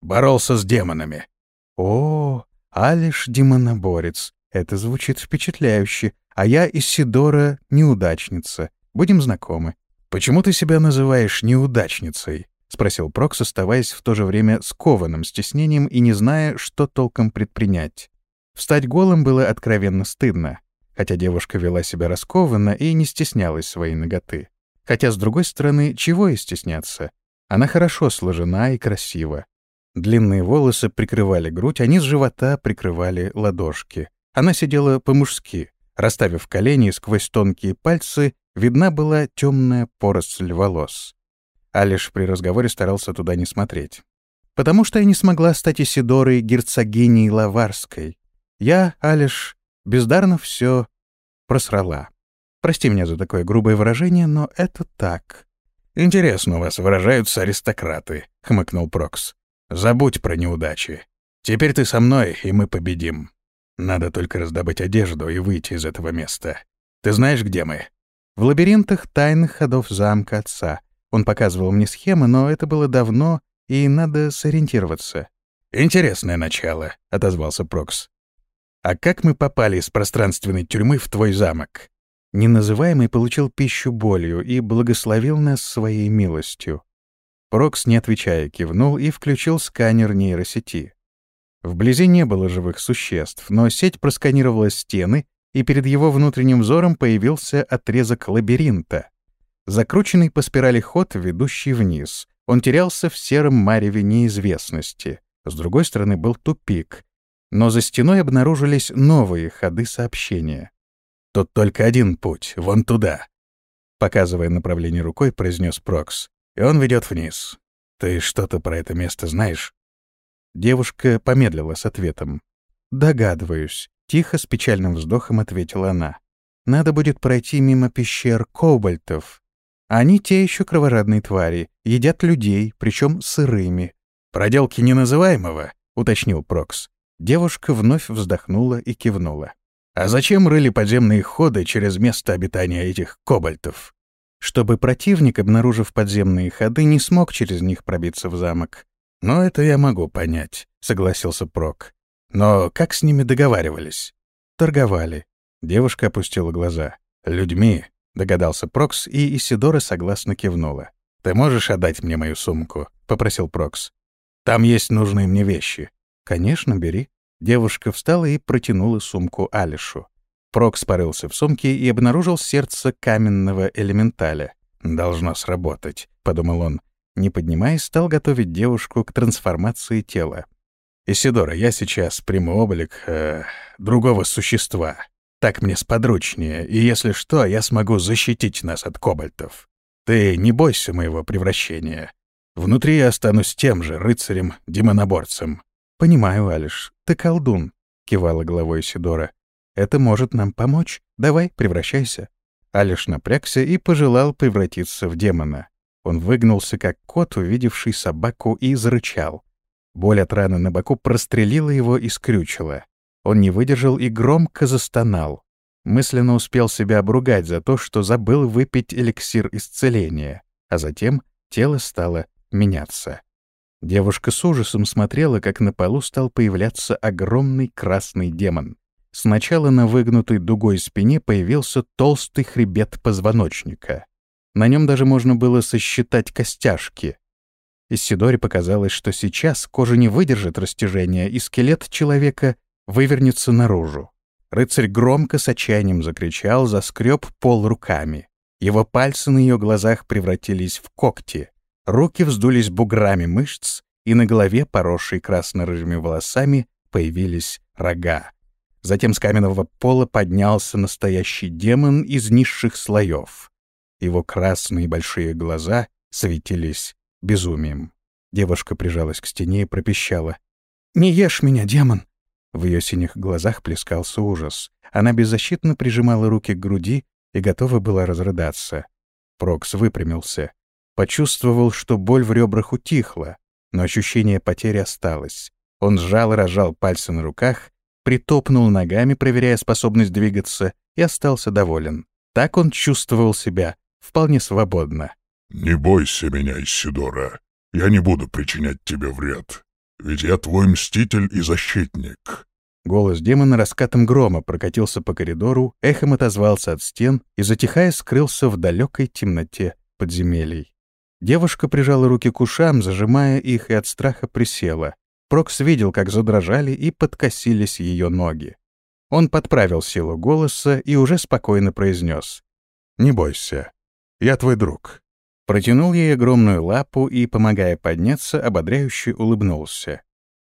боролся с демонами». «О, Алиш — демоноборец. Это звучит впечатляюще. А я Исидора — неудачница. Будем знакомы». «Почему ты себя называешь неудачницей?» — спросил Прокс, оставаясь в то же время скованным стеснением и не зная, что толком предпринять. Встать голым было откровенно стыдно, хотя девушка вела себя раскованно и не стеснялась своей ноготы. Хотя, с другой стороны, чего и стесняться? Она хорошо сложена и красива. Длинные волосы прикрывали грудь, а низ живота прикрывали ладошки. Она сидела по-мужски, расставив колени сквозь тонкие пальцы, видна была темная поросль волос. А лишь при разговоре старался туда не смотреть. «Потому что я не смогла стать Исидорой герцогиней Лаварской. Я, Алиш, бездарно все просрала. Прости меня за такое грубое выражение, но это так». «Интересно у вас выражаются аристократы», — хмыкнул Прокс. «Забудь про неудачи. Теперь ты со мной, и мы победим. Надо только раздобыть одежду и выйти из этого места. Ты знаешь, где мы?» «В лабиринтах тайных ходов замка отца. Он показывал мне схемы, но это было давно, и надо сориентироваться». «Интересное начало», — отозвался Прокс. «А как мы попали из пространственной тюрьмы в твой замок?» Неназываемый получил пищу болью и благословил нас своей милостью. Прокс, не отвечая, кивнул и включил сканер нейросети. Вблизи не было живых существ, но сеть просканировала стены, и перед его внутренним взором появился отрезок лабиринта. Закрученный по спирали ход, ведущий вниз. Он терялся в сером мареве неизвестности. С другой стороны был тупик. Но за стеной обнаружились новые ходы сообщения. «Тут только один путь, вон туда», — показывая направление рукой, произнес Прокс. «И он ведет вниз. Ты что-то про это место знаешь?» Девушка помедлила с ответом. «Догадываюсь», — тихо с печальным вздохом ответила она. «Надо будет пройти мимо пещер кобальтов. Они те еще кровожадные твари, едят людей, причем сырыми. «Проделки неназываемого?» — уточнил Прокс. Девушка вновь вздохнула и кивнула. «А зачем рыли подземные ходы через место обитания этих кобальтов?» «Чтобы противник, обнаружив подземные ходы, не смог через них пробиться в замок». «Ну, это я могу понять», — согласился Прок. «Но как с ними договаривались?» «Торговали». Девушка опустила глаза. «Людьми», Догадался Прокс, и Исидора согласно кивнула. «Ты можешь отдать мне мою сумку?» — попросил Прокс. «Там есть нужные мне вещи». «Конечно, бери». Девушка встала и протянула сумку Алишу. Прокс порылся в сумке и обнаружил сердце каменного элементаля. «Должно сработать», — подумал он. Не поднимаясь, стал готовить девушку к трансформации тела. «Исидора, я сейчас приму облик э, другого существа. Так мне сподручнее, и если что, я смогу защитить нас от кобальтов. Ты не бойся моего превращения. Внутри я останусь тем же рыцарем-демоноборцем». «Понимаю, Алиш, ты колдун», — кивала головой Сидора. «Это может нам помочь. Давай, превращайся». Алиш напрягся и пожелал превратиться в демона. Он выгнулся, как кот, увидевший собаку, и зарычал. Боль от раны на боку прострелила его и скрючила. Он не выдержал и громко застонал. Мысленно успел себя обругать за то, что забыл выпить эликсир исцеления, а затем тело стало меняться. Девушка с ужасом смотрела, как на полу стал появляться огромный красный демон. Сначала на выгнутой дугой спине появился толстый хребет позвоночника. На нем даже можно было сосчитать костяшки. Иссидоре показалось, что сейчас кожа не выдержит растяжения, и скелет человека вывернется наружу. Рыцарь громко с отчаянием закричал, заскреб пол руками. Его пальцы на ее глазах превратились в когти. Руки вздулись буграми мышц, и на голове, поросшей красно-рыжими волосами, появились рога. Затем с каменного пола поднялся настоящий демон из низших слоев. Его красные большие глаза светились безумием. Девушка прижалась к стене и пропищала. «Не ешь меня, демон!» В ее синих глазах плескался ужас. Она беззащитно прижимала руки к груди и готова была разрыдаться. Прокс выпрямился. Почувствовал, что боль в ребрах утихла, но ощущение потери осталось. Он сжал и разжал пальцы на руках, притопнул ногами, проверяя способность двигаться, и остался доволен. Так он чувствовал себя вполне свободно. «Не бойся меня, Исидора. Я не буду причинять тебе вред. Ведь я твой мститель и защитник». Голос демона раскатом грома прокатился по коридору, эхом отозвался от стен и, затихая, скрылся в далекой темноте подземелий. Девушка прижала руки к ушам, зажимая их, и от страха присела. Прокс видел, как задрожали и подкосились ее ноги. Он подправил силу голоса и уже спокойно произнес. «Не бойся. Я твой друг. Протянул ей огромную лапу и, помогая подняться, ободряюще улыбнулся.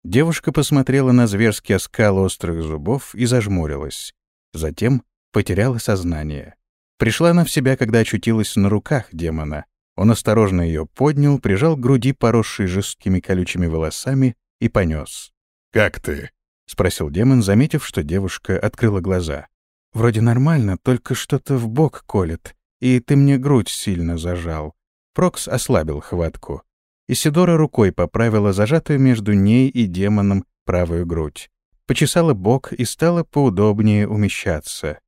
Девушка посмотрела на зверский оскал острых зубов и зажмурилась. Затем потеряла сознание. Пришла она в себя, когда очутилась на руках демона. Он осторожно ее поднял, прижал к груди, поросшей жесткими колючими волосами, и понес. «Как ты?» — спросил демон, заметив, что девушка открыла глаза. «Вроде нормально, только что-то в бок колет, и ты мне грудь сильно зажал», Прокс ослабил хватку. Исидора рукой поправила зажатую между ней и демоном правую грудь. Почесала бок и стала поудобнее умещаться.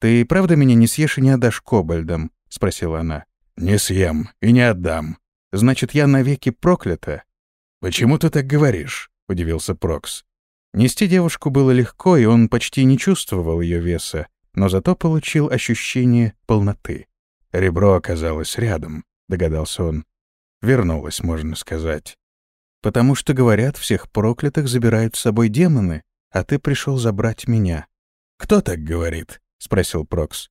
«Ты правда меня не съешь и не отдашь кобальдам?» — спросила она. «Не съем и не отдам». «Значит, я навеки проклята?» «Почему ты так говоришь?» — удивился Прокс. Нести девушку было легко, и он почти не чувствовал ее веса, но зато получил ощущение полноты. Ребро оказалось рядом догадался он. Вернулась, можно сказать. Потому что, говорят, всех проклятых забирают с собой демоны, а ты пришел забрать меня. Кто так говорит? спросил Прокс.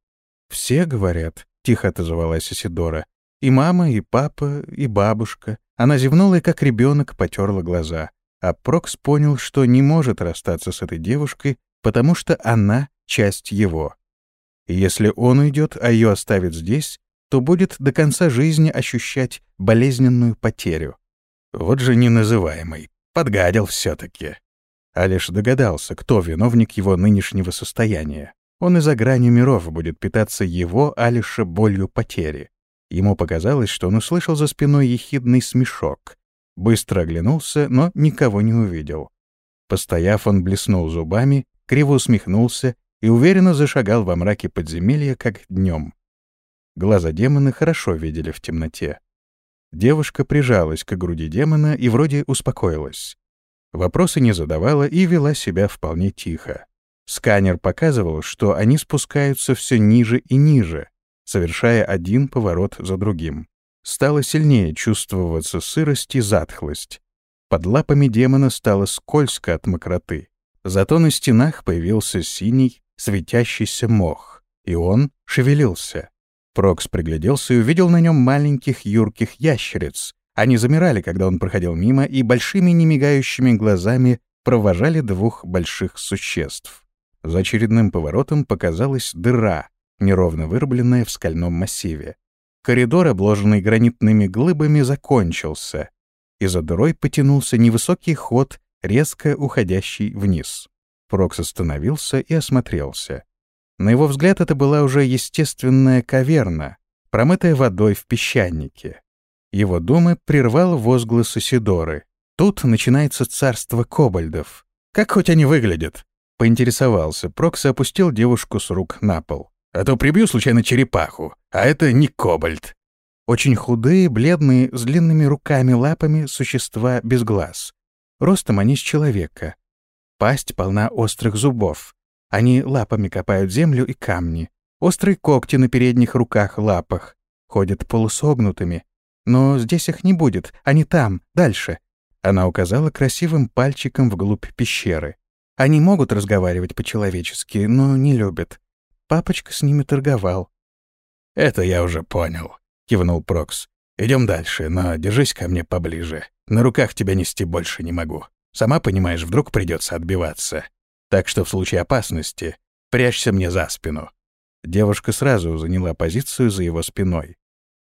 Все говорят, тихо отозвалась Исидора. И мама, и папа, и бабушка. Она зевнула и, как ребенок, потерла глаза. А Прокс понял, что не может расстаться с этой девушкой, потому что она — часть его. И если он уйдет, а ее оставит здесь, то будет до конца жизни ощущать болезненную потерю. Вот же неназываемый. Подгадил все-таки. А лишь догадался, кто виновник его нынешнего состояния. Он и за гранью миров будет питаться его, Алиша, болью потери. Ему показалось, что он услышал за спиной ехидный смешок. Быстро оглянулся, но никого не увидел. Постояв, он блеснул зубами, криво усмехнулся и уверенно зашагал во мраке подземелья, как днем. Глаза демона хорошо видели в темноте. Девушка прижалась к груди демона и вроде успокоилась. Вопросы не задавала и вела себя вполне тихо. Сканер показывал, что они спускаются все ниже и ниже, совершая один поворот за другим. Стало сильнее чувствоваться сырость и затхлость. Под лапами демона стало скользко от мокроты. Зато на стенах появился синий, светящийся мох, и он шевелился. Прокс пригляделся и увидел на нем маленьких юрких ящериц. Они замирали, когда он проходил мимо, и большими немигающими глазами провожали двух больших существ. За очередным поворотом показалась дыра, неровно вырубленная в скальном массиве. Коридор, обложенный гранитными глыбами, закончился, и за дырой потянулся невысокий ход, резко уходящий вниз. Прокс остановился и осмотрелся. На его взгляд, это была уже естественная каверна, промытая водой в песчанике. Его думы прервал возглас Сидоры. Тут начинается царство кобальдов. Как хоть они выглядят? Поинтересовался. Прокс опустил девушку с рук на пол. А то прибью случайно черепаху. А это не кобальд. Очень худые, бледные, с длинными руками-лапами существа без глаз. Ростом они с человека. Пасть полна острых зубов. Они лапами копают землю и камни. Острые когти на передних руках лапах. Ходят полусогнутыми. Но здесь их не будет, они там, дальше». Она указала красивым пальчиком вглубь пещеры. «Они могут разговаривать по-человечески, но не любят. Папочка с ними торговал». «Это я уже понял», — кивнул Прокс. Идем дальше, но держись ко мне поближе. На руках тебя нести больше не могу. Сама понимаешь, вдруг придется отбиваться. Так что в случае опасности прячься мне за спину». Девушка сразу заняла позицию за его спиной.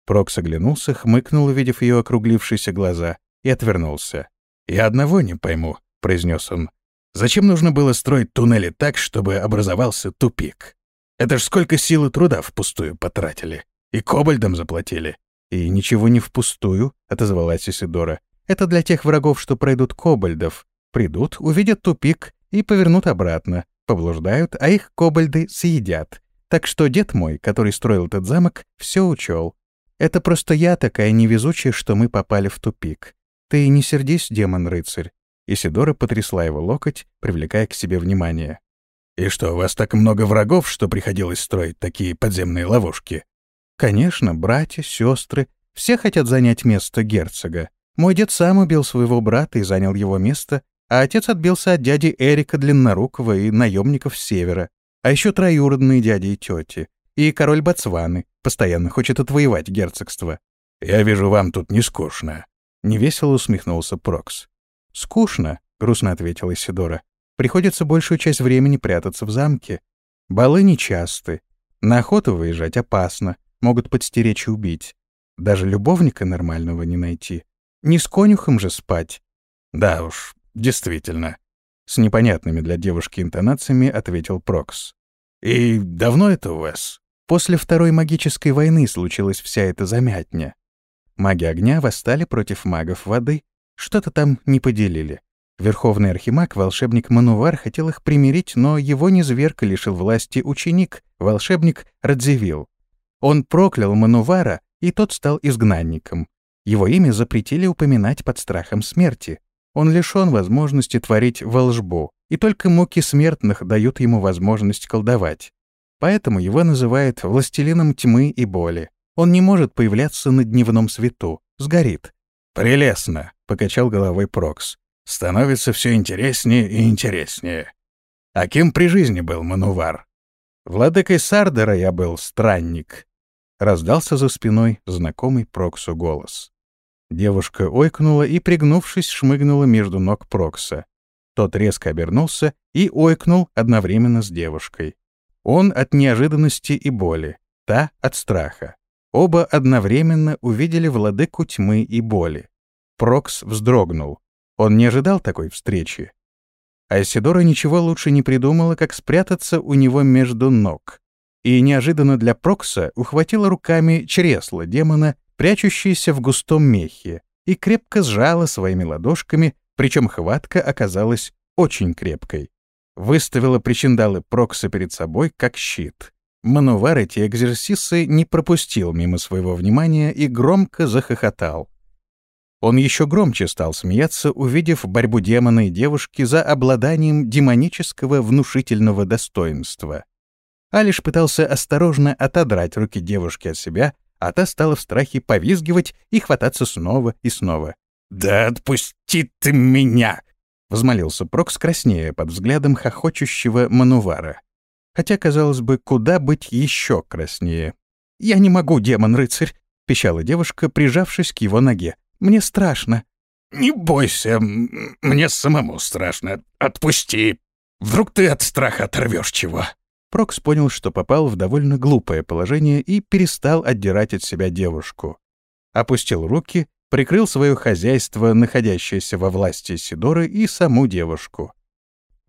Прокс оглянулся, хмыкнул, увидев ее округлившиеся глаза, и отвернулся. «Я одного не пойму», — произнес он. «Зачем нужно было строить туннели так, чтобы образовался тупик? Это ж сколько сил и труда впустую потратили. И кобальдам заплатили. «И ничего не впустую», — отозвалась Исидора. «Это для тех врагов, что пройдут кобальдов. Придут, увидят тупик и повернут обратно. Поблуждают, а их кобальды съедят. Так что дед мой, который строил этот замок, все учел. Это просто я такая невезучая, что мы попали в тупик. Ты не сердись, демон-рыцарь». Исидора потрясла его локоть, привлекая к себе внимание. «И что, у вас так много врагов, что приходилось строить такие подземные ловушки?» Конечно, братья, сестры, все хотят занять место герцога. Мой дед сам убил своего брата и занял его место, а отец отбился от дяди Эрика Длиннорукого и наемников с севера, а еще троюродные дяди и тети. И король Ботсваны постоянно хочет отвоевать герцогство. «Я вижу, вам тут не скучно», — невесело усмехнулся Прокс. «Скучно», — грустно ответила Исидора. «Приходится большую часть времени прятаться в замке. Балы нечасты. На охоту выезжать опасно могут подстеречь и убить. Даже любовника нормального не найти. Не с конюхом же спать. Да уж, действительно. С непонятными для девушки интонациями ответил Прокс. И давно это у вас? После Второй магической войны случилась вся эта замятня. Маги огня восстали против магов воды, что-то там не поделили. Верховный архимаг, волшебник Манувар, хотел их примирить, но его низверг лишил власти ученик, волшебник Радзивилл. Он проклял Манувара, и тот стал изгнанником. Его имя запретили упоминать под страхом смерти. Он лишён возможности творить волжбу, и только муки смертных дают ему возможность колдовать. Поэтому его называют властелином тьмы и боли. Он не может появляться на дневном свету, сгорит. «Прелестно», — покачал головой Прокс. «Становится все интереснее и интереснее. А кем при жизни был Манувар?» «Владыкой Сардера я был странник», Раздался за спиной знакомый Проксу голос. Девушка ойкнула и, пригнувшись, шмыгнула между ног Прокса. Тот резко обернулся и ойкнул одновременно с девушкой. Он от неожиданности и боли, та от страха. Оба одновременно увидели владыку тьмы и боли. Прокс вздрогнул. Он не ожидал такой встречи. Айсидора ничего лучше не придумала, как спрятаться у него между ног и неожиданно для Прокса ухватила руками чресло демона, прячущееся в густом мехе, и крепко сжала своими ладошками, причем хватка оказалась очень крепкой. Выставила причиндалы Прокса перед собой как щит. Манувар эти экзерсисы не пропустил мимо своего внимания и громко захохотал. Он еще громче стал смеяться, увидев борьбу демона и девушки за обладанием демонического внушительного достоинства а лишь пытался осторожно отодрать руки девушки от себя, а та стала в страхе повизгивать и хвататься снова и снова. «Да отпусти ты меня!» — взмолился Прокс краснее под взглядом хохочущего Манувара. Хотя, казалось бы, куда быть еще краснее. «Я не могу, демон-рыцарь!» — пищала девушка, прижавшись к его ноге. «Мне страшно!» «Не бойся, мне самому страшно. Отпусти! Вдруг ты от страха оторвешь чего!» Прокс понял, что попал в довольно глупое положение и перестал отдирать от себя девушку. Опустил руки, прикрыл свое хозяйство, находящееся во власти Сидоры, и саму девушку.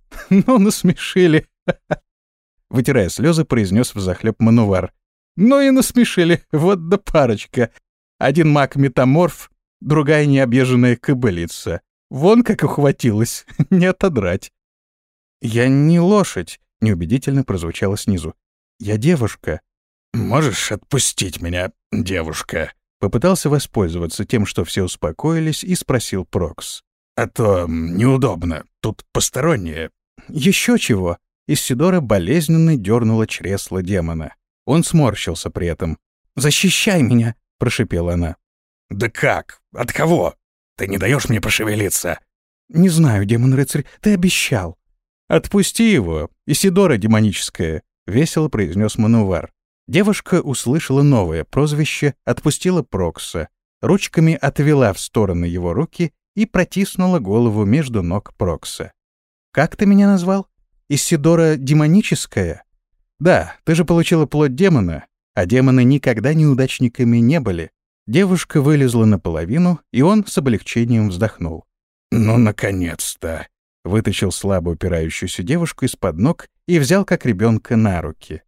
*laughs* «Ну, насмешили!» *laughs* Вытирая слезы, произнес взахлеб Манувар. «Ну и насмешили, вот да парочка. Один маг-метаморф, другая необъезженная кобылица. Вон как ухватилась, *laughs* не отодрать». «Я не лошадь», неубедительно прозвучало снизу. «Я девушка». «Можешь отпустить меня, девушка?» Попытался воспользоваться тем, что все успокоились, и спросил Прокс. «А то неудобно. Тут посторонние». «Еще чего?» Иссидора болезненно дернула чресло демона. Он сморщился при этом. «Защищай меня!» — прошипела она. «Да как? От кого? Ты не даешь мне пошевелиться?» «Не знаю, демон-рыцарь, ты обещал». «Отпусти его, Исидора демоническая», — весело произнес Манувар. Девушка услышала новое прозвище, отпустила Прокса, ручками отвела в стороны его руки и протиснула голову между ног Прокса. «Как ты меня назвал? Исидора демоническая?» «Да, ты же получила плоть демона, а демоны никогда неудачниками не были». Девушка вылезла наполовину, и он с облегчением вздохнул. «Ну, наконец-то!» Вытащил слабо упирающуюся девушку из-под ног и взял как ребенка на руки.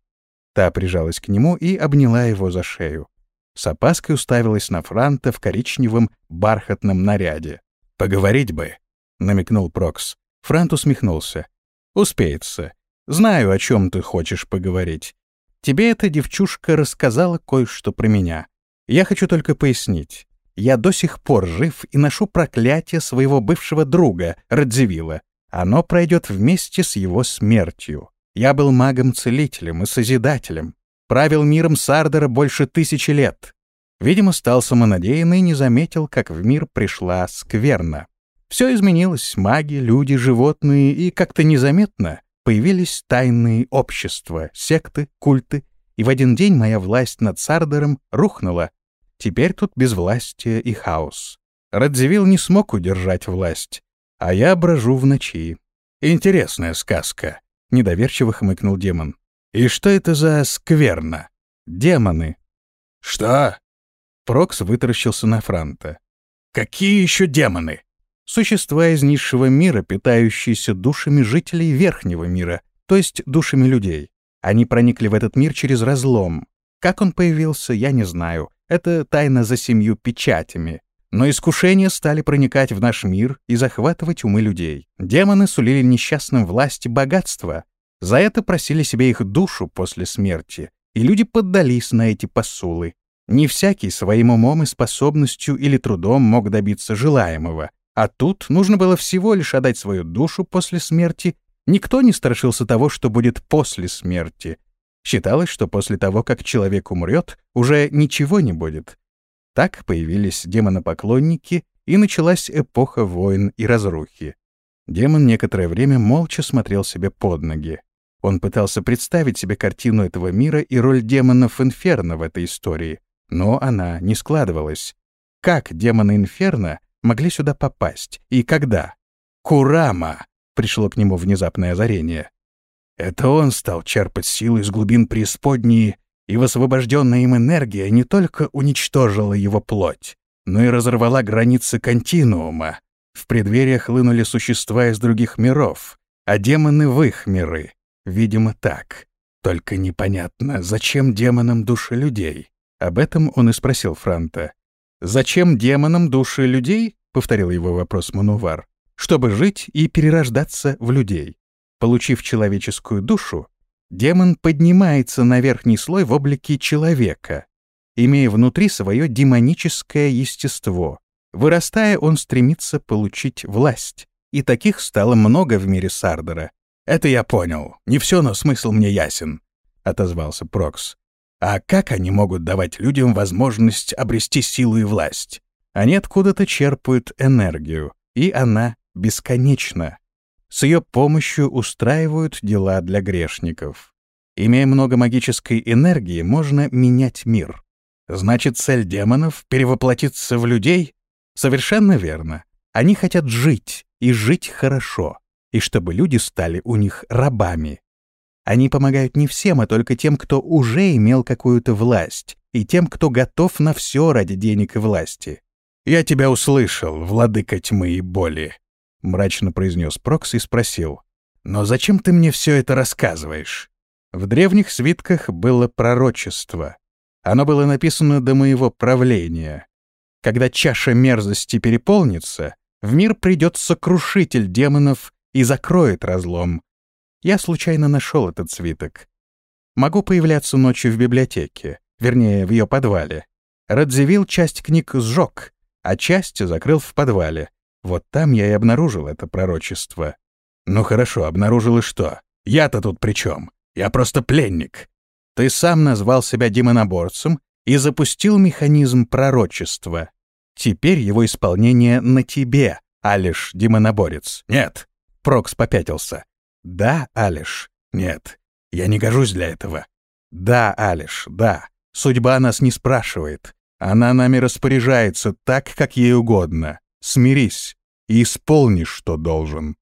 Та прижалась к нему и обняла его за шею. С опаской уставилась на Франта в коричневом бархатном наряде. «Поговорить бы», — намекнул Прокс. Франт усмехнулся. «Успеется. Знаю, о чем ты хочешь поговорить. Тебе эта девчушка рассказала кое-что про меня. Я хочу только пояснить. Я до сих пор жив и ношу проклятие своего бывшего друга, Радзивилла. Оно пройдет вместе с его смертью. Я был магом-целителем и созидателем. Правил миром Сардера больше тысячи лет. Видимо, стал самонадеянный и не заметил, как в мир пришла скверна. Все изменилось, маги, люди, животные, и как-то незаметно появились тайные общества, секты, культы, и в один день моя власть над Сардером рухнула. Теперь тут безвластие и хаос. Радзивилл не смог удержать власть, а я брожу в ночи. Интересная сказка, — недоверчиво хмыкнул демон. «И что это за скверно?» «Демоны». «Что?» Прокс вытаращился на Франта. «Какие еще демоны?» «Существа из низшего мира, питающиеся душами жителей верхнего мира, то есть душами людей. Они проникли в этот мир через разлом. Как он появился, я не знаю. Это тайна за семью печатями. Но искушения стали проникать в наш мир и захватывать умы людей. Демоны сулили несчастным власти богатства. За это просили себе их душу после смерти. И люди поддались на эти посулы. Не всякий своим умом и способностью или трудом мог добиться желаемого. А тут нужно было всего лишь отдать свою душу после смерти. Никто не страшился того, что будет после смерти. Считалось, что после того, как человек умрет, уже ничего не будет. Так появились демонопоклонники, и началась эпоха войн и разрухи. Демон некоторое время молча смотрел себе под ноги. Он пытался представить себе картину этого мира и роль демонов Инферно в этой истории, но она не складывалась. Как демоны Инферно могли сюда попасть и когда? Курама! Пришло к нему внезапное озарение. Это он стал черпать силы из глубин преисподней, и высвобожденная им энергия не только уничтожила его плоть, но и разорвала границы континуума. В преддверии хлынули существа из других миров, а демоны в их миры. Видимо, так. Только непонятно, зачем демонам души людей? Об этом он и спросил Франта. «Зачем демонам души людей?» — повторил его вопрос Манувар. «Чтобы жить и перерождаться в людей. Получив человеческую душу, демон поднимается на верхний слой в облике человека, имея внутри свое демоническое естество. Вырастая, он стремится получить власть. И таких стало много в мире Сардера. «Это я понял. Не все, но смысл мне ясен», — отозвался Прокс. «А как они могут давать людям возможность обрести силу и власть?» Они откуда-то черпают энергию, и она бесконечна. С ее помощью устраивают дела для грешников. Имея много магической энергии, можно менять мир. Значит, цель демонов — перевоплотиться в людей? Совершенно верно. Они хотят жить, и жить хорошо, и чтобы люди стали у них рабами. Они помогают не всем, а только тем, кто уже имел какую-то власть, и тем, кто готов на все ради денег и власти. «Я тебя услышал, владыка тьмы и боли», — мрачно произнес Прокс и спросил. «Но зачем ты мне все это рассказываешь?» В древних свитках было пророчество. Оно было написано до моего правления. Когда чаша мерзости переполнится, в мир придет сокрушитель демонов и закроет разлом. Я случайно нашел этот свиток. Могу появляться ночью в библиотеке, вернее, в ее подвале. Радзивилл часть книг сжег, а часть закрыл в подвале. Вот там я и обнаружил это пророчество. Ну хорошо, обнаружил и что? Я-то тут при чем? Я просто пленник. Ты сам назвал себя демоноборцем и запустил механизм пророчества. Теперь его исполнение на тебе, Алиш, демоноборец. Нет. Прокс попятился. Да, Алиш. Нет. Я не гожусь для этого. Да, Алиш, да. Судьба нас не спрашивает. Она нами распоряжается так, как ей угодно. Смирись и исполни, что должен.